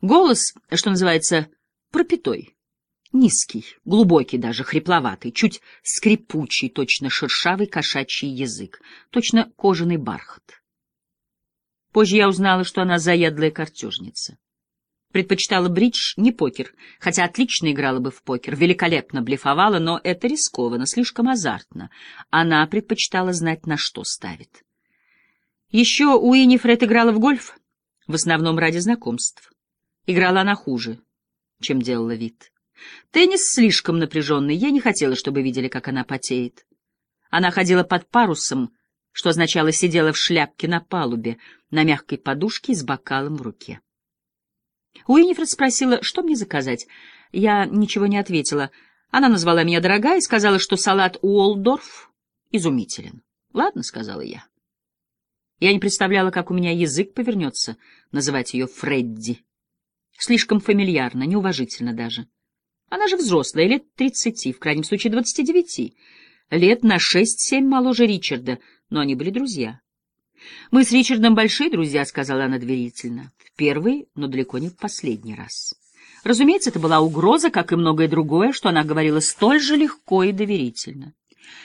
Голос, что называется, пропитой. Низкий, глубокий даже, хрипловатый, чуть скрипучий, точно шершавый кошачий язык, точно кожаный бархат. Позже я узнала, что она заядлая картежница. Предпочитала бридж, не покер, хотя отлично играла бы в покер, великолепно блефовала, но это рискованно, слишком азартно. Она предпочитала знать, на что ставит. Еще Уинифред играла в гольф, в основном ради знакомств. Играла она хуже, чем делала вид. Теннис слишком напряженный, я не хотела, чтобы видели, как она потеет. Она ходила под парусом, что означало сидела в шляпке на палубе, на мягкой подушке с бокалом в руке. Уинифред спросила, что мне заказать. Я ничего не ответила. Она назвала меня дорогая и сказала, что салат Уолдорф изумителен. «Ладно», — сказала я. Я не представляла, как у меня язык повернется называть ее Фредди. Слишком фамильярно, неуважительно даже. Она же взрослая, лет тридцати, в крайнем случае двадцати девяти. Лет на шесть-семь моложе Ричарда, но они были друзья. «Мы с Ричардом большие друзья», — сказала она доверительно. В первый, но далеко не в последний раз. Разумеется, это была угроза, как и многое другое, что она говорила столь же легко и доверительно.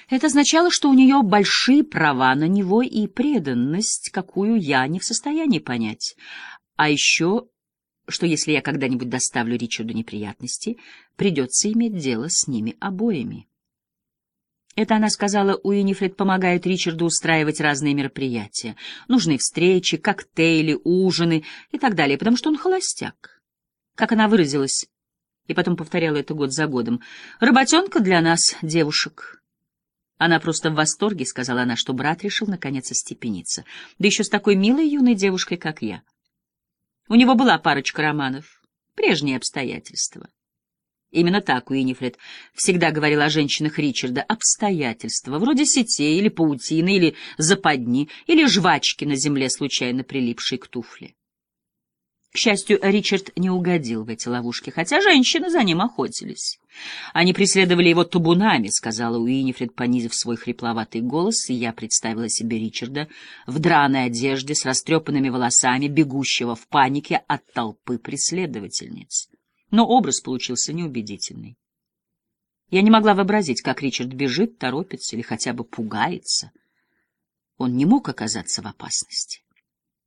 Это означало, что у нее большие права на него и преданность, какую я не в состоянии понять. А еще, что если я когда-нибудь доставлю Ричарду неприятности, придется иметь дело с ними обоими. Это она сказала, Уинифред помогает Ричарду устраивать разные мероприятия. Нужные встречи, коктейли, ужины и так далее, потому что он холостяк. Как она выразилась, и потом повторяла это год за годом. «Работенка для нас, девушек». Она просто в восторге, — сказала она, — что брат решил наконец остепениться. Да еще с такой милой юной девушкой, как я. У него была парочка романов. Прежние обстоятельства. Именно так Уинифред всегда говорила о женщинах Ричарда. Обстоятельства, вроде сетей или паутины, или западни, или жвачки на земле, случайно прилипшей к туфле. К счастью, Ричард не угодил в эти ловушки, хотя женщины за ним охотились. Они преследовали его табунами, — сказала Уинифред, понизив свой хрипловатый голос, и я представила себе Ричарда в драной одежде с растрепанными волосами, бегущего в панике от толпы преследовательниц но образ получился неубедительный. Я не могла вообразить, как Ричард бежит, торопится или хотя бы пугается. Он не мог оказаться в опасности.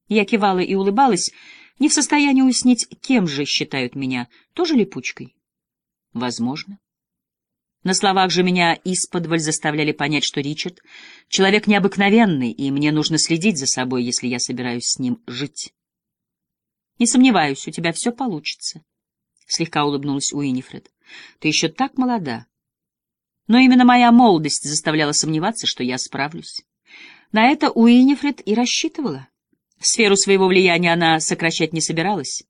Я кивала и улыбалась, не в состоянии уяснить, кем же считают меня, тоже липучкой. Возможно. На словах же меня исподволь заставляли понять, что Ричард — человек необыкновенный, и мне нужно следить за собой, если я собираюсь с ним жить. Не сомневаюсь, у тебя все получится. — слегка улыбнулась Уинифред. — Ты еще так молода. Но именно моя молодость заставляла сомневаться, что я справлюсь. На это Уинифред и рассчитывала. Сферу своего влияния она сокращать не собиралась.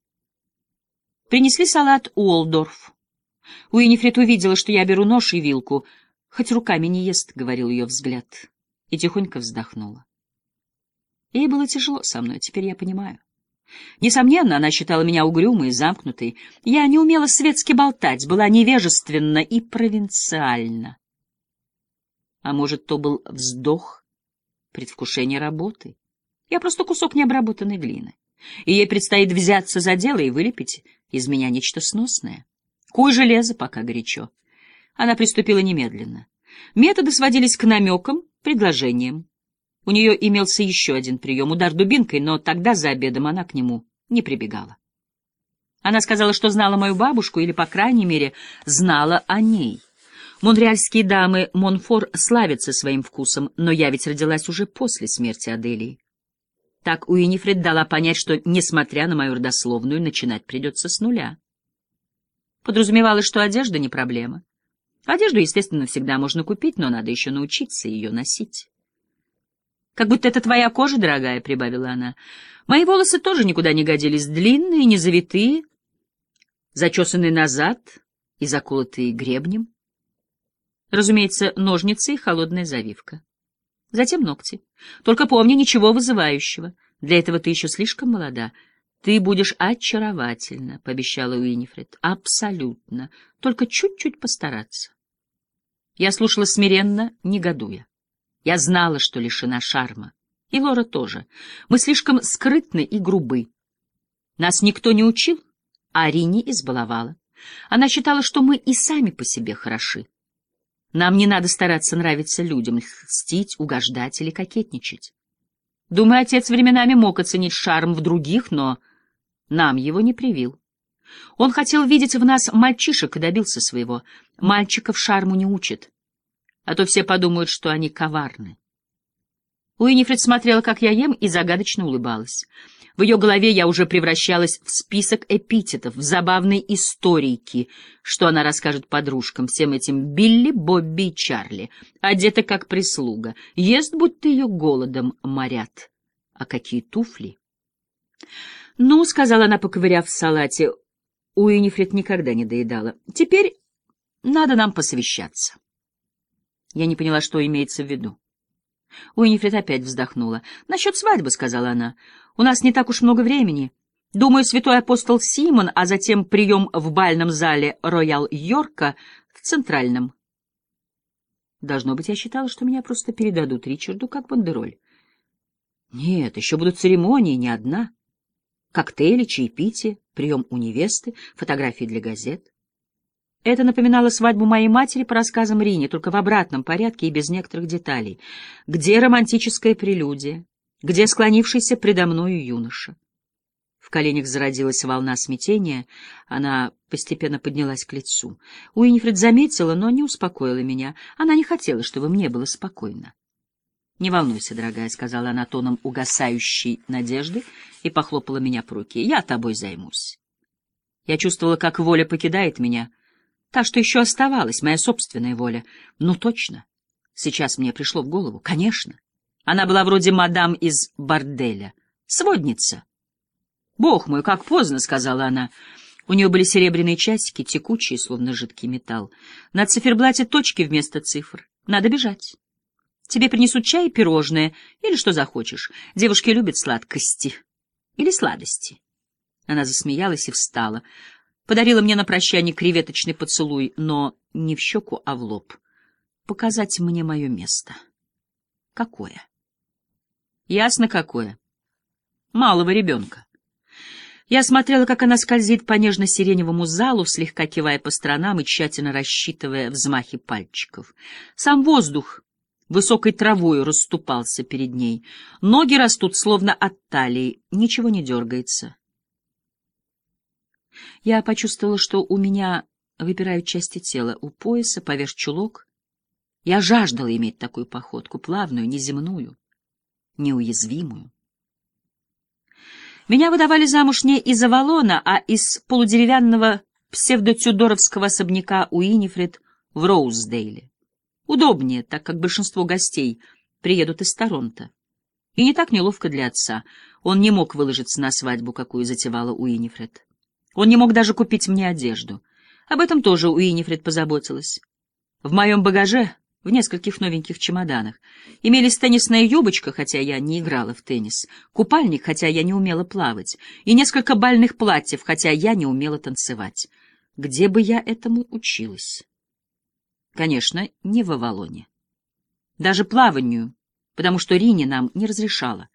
Принесли салат Уолдорф. Уинифред увидела, что я беру нож и вилку. «Хоть руками не ест», — говорил ее взгляд, и тихонько вздохнула. Ей было тяжело со мной, теперь я понимаю. Несомненно, она считала меня угрюмой и замкнутой. Я не умела светски болтать, была невежественна и провинциальна. А может, то был вздох, предвкушение работы? Я просто кусок необработанной глины. И ей предстоит взяться за дело и вылепить из меня нечто сносное. Куй железо, пока горячо. Она приступила немедленно. Методы сводились к намекам, предложениям. У нее имелся еще один прием — удар дубинкой, но тогда за обедом она к нему не прибегала. Она сказала, что знала мою бабушку, или, по крайней мере, знала о ней. Монреальские дамы Монфор славятся своим вкусом, но я ведь родилась уже после смерти Аделии. Так Уинифред дала понять, что, несмотря на мою родословную, начинать придется с нуля. Подразумевалось, что одежда не проблема. Одежду, естественно, всегда можно купить, но надо еще научиться ее носить. Как будто это твоя кожа, дорогая, — прибавила она. Мои волосы тоже никуда не годились, длинные, не завитые, зачесанные назад и заколотые гребнем. Разумеется, ножницы и холодная завивка. Затем ногти. Только помни, ничего вызывающего. Для этого ты еще слишком молода. Ты будешь очаровательна, — пообещала Уинифред. Абсолютно. Только чуть-чуть постараться. Я слушала смиренно, негодуя. Я знала, что лишена шарма. И Лора тоже. Мы слишком скрытны и грубы. Нас никто не учил, а Рини избаловала. Она считала, что мы и сами по себе хороши. Нам не надо стараться нравиться людям, льстить, угождать или кокетничать. Думаю, отец временами мог оценить шарм в других, но нам его не привил. Он хотел видеть в нас мальчишек и добился своего. Мальчиков шарму не учат, а то все подумают, что они коварны. Уинифред смотрела, как я ем, и загадочно улыбалась. В ее голове я уже превращалась в список эпитетов, в забавные историки, что она расскажет подружкам, всем этим Билли, Бобби и Чарли, одета как прислуга, ест, будто ее голодом морят. А какие туфли! — Ну, — сказала она, поковыряв в салате, — Уинифред никогда не доедала. Теперь надо нам посовещаться. Я не поняла, что имеется в виду. Уинифред опять вздохнула. — Насчет свадьбы, — сказала она. У нас не так уж много времени. Думаю, святой апостол Симон, а затем прием в бальном зале Роял Йорка в Центральном. Должно быть, я считала, что меня просто передадут Ричарду как бандероль. Нет, еще будут церемонии, не одна. Коктейли, чаепитие, прием у невесты, фотографии для газет. Это напоминало свадьбу моей матери по рассказам Рине, только в обратном порядке и без некоторых деталей. Где романтическая прелюдия? где склонившийся предо мною юноша. В коленях зародилась волна смятения, она постепенно поднялась к лицу. Уинифред заметила, но не успокоила меня. Она не хотела, чтобы мне было спокойно. — Не волнуйся, дорогая, — сказала она тоном угасающей надежды и похлопала меня по руке. — Я тобой займусь. Я чувствовала, как воля покидает меня. Та, что еще оставалась, моя собственная воля. Ну, точно. Сейчас мне пришло в голову. Конечно. Она была вроде мадам из борделя. Сводница. «Бог мой, как поздно!» — сказала она. У нее были серебряные часики, текучие, словно жидкий металл. На циферблате точки вместо цифр. Надо бежать. Тебе принесут чай и пирожное, или что захочешь. Девушки любят сладкости. Или сладости. Она засмеялась и встала. Подарила мне на прощание креветочный поцелуй, но не в щеку, а в лоб. Показать мне мое место. Какое? Ясно какое. Малого ребенка. Я смотрела, как она скользит по нежно-сиреневому залу, слегка кивая по сторонам и тщательно рассчитывая взмахи пальчиков. Сам воздух высокой травою расступался перед ней. Ноги растут, словно от талии, ничего не дергается. Я почувствовала, что у меня выпирают части тела, у пояса, поверх чулок. Я жаждала иметь такую походку, плавную, неземную неуязвимую. Меня выдавали замуж не из Авалона, а из полудеревянного псевдотюдоровского особняка Уинифред в Роуздейле. Удобнее, так как большинство гостей приедут из Торонто. И не так неловко для отца. Он не мог выложиться на свадьбу, какую затевала Уинифред. Он не мог даже купить мне одежду. Об этом тоже Уинифред позаботилась. В моем багаже в нескольких новеньких чемоданах. Имелись теннисная юбочка, хотя я не играла в теннис, купальник, хотя я не умела плавать, и несколько бальных платьев, хотя я не умела танцевать. Где бы я этому училась? Конечно, не в Авалоне. Даже плаванию, потому что Рине нам не разрешала.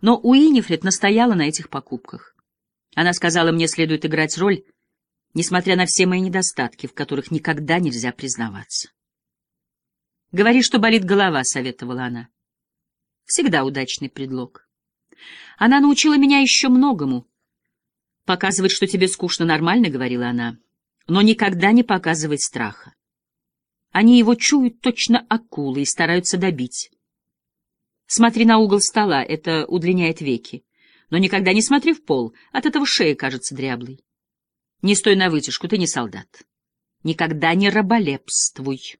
Но Уинифред настояла на этих покупках. Она сказала, мне следует играть роль, несмотря на все мои недостатки, в которых никогда нельзя признаваться. «Говори, что болит голова», — советовала она. Всегда удачный предлог. Она научила меня еще многому. «Показывать, что тебе скучно, нормально», — говорила она, — «но никогда не показывать страха. Они его чуют точно акулы и стараются добить. Смотри на угол стола, это удлиняет веки. Но никогда не смотри в пол, от этого шея кажется дряблой. Не стой на вытяжку, ты не солдат. Никогда не раболепствуй.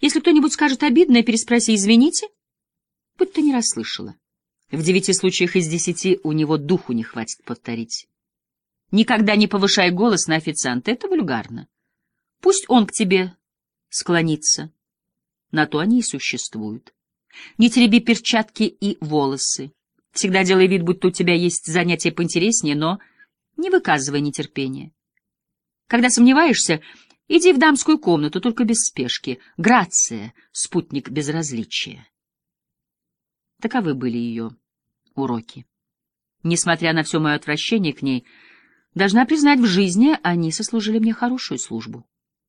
Если кто-нибудь скажет обидное, переспроси «извините», будь ты не расслышала. В девяти случаях из десяти у него духу не хватит повторить. Никогда не повышай голос на официанта, это вульгарно. Пусть он к тебе склонится. На то они и существуют. Не тереби перчатки и волосы. Всегда делай вид, будто у тебя есть занятие поинтереснее, но не выказывай нетерпения. Когда сомневаешься, Иди в дамскую комнату, только без спешки. Грация — спутник безразличия. Таковы были ее уроки. Несмотря на все мое отвращение к ней, Должна признать, в жизни они сослужили мне хорошую службу.